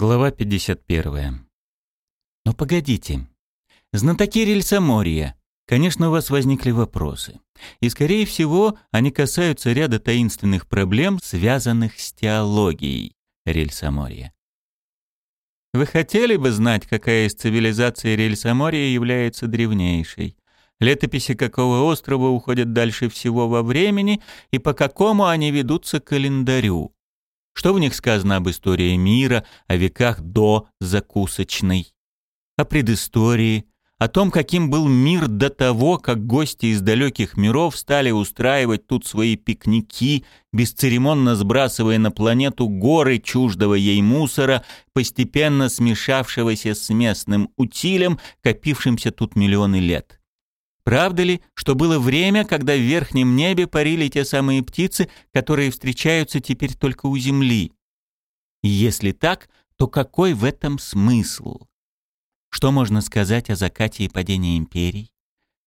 Глава 51. Но погодите. Знатоки рельсоморья. Конечно, у вас возникли вопросы. И, скорее всего, они касаются ряда таинственных проблем, связанных с теологией рельсоморья. Вы хотели бы знать, какая из цивилизаций рельсоморья является древнейшей? Летописи какого острова уходят дальше всего во времени и по какому они ведутся календарю? Что в них сказано об истории мира, о веках до закусочной, о предыстории, о том, каким был мир до того, как гости из далеких миров стали устраивать тут свои пикники, бесцеремонно сбрасывая на планету горы чуждого ей мусора, постепенно смешавшегося с местным утилем, копившимся тут миллионы лет. Правда ли, что было время, когда в верхнем небе парили те самые птицы, которые встречаются теперь только у Земли? И если так, то какой в этом смысл? Что можно сказать о закате и падении империй?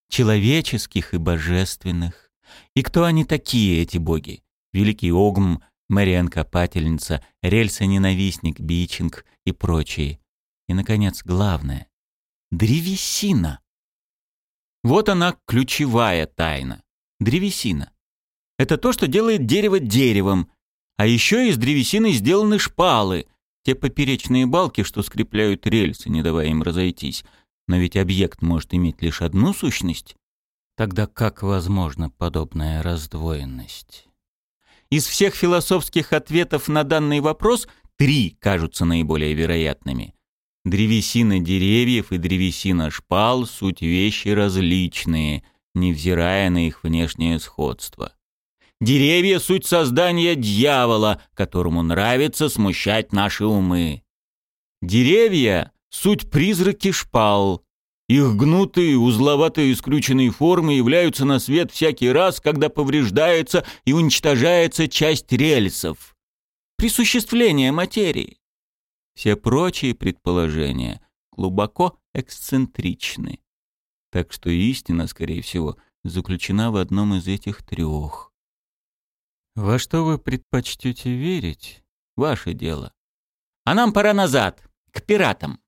Человеческих и божественных. И кто они такие, эти боги? Великий Огм, Мариан Копательница, Рельса-ненавистник Бичинг и прочие. И, наконец, главное — древесина. Вот она ключевая тайна. Древесина. Это то, что делает дерево деревом. А еще из древесины сделаны шпалы, те поперечные балки, что скрепляют рельсы, не давая им разойтись. Но ведь объект может иметь лишь одну сущность. Тогда как возможна подобная раздвоенность? Из всех философских ответов на данный вопрос три кажутся наиболее вероятными. Древесина деревьев и древесина шпал — суть вещи различные, невзирая на их внешнее сходство. Деревья — суть создания дьявола, которому нравится смущать наши умы. Деревья — суть призраки шпал. Их гнутые, узловатые, скрюченные формы являются на свет всякий раз, когда повреждается и уничтожается часть рельсов. Присуществление материи. Все прочие предположения глубоко эксцентричны. Так что истина, скорее всего, заключена в одном из этих трех. Во что вы предпочтете верить? Ваше дело. А нам пора назад, к пиратам.